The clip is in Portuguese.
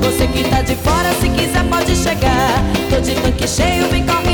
Você que tá de fora, se quiser pode chegar. Tô de tanque cheio, vem correr.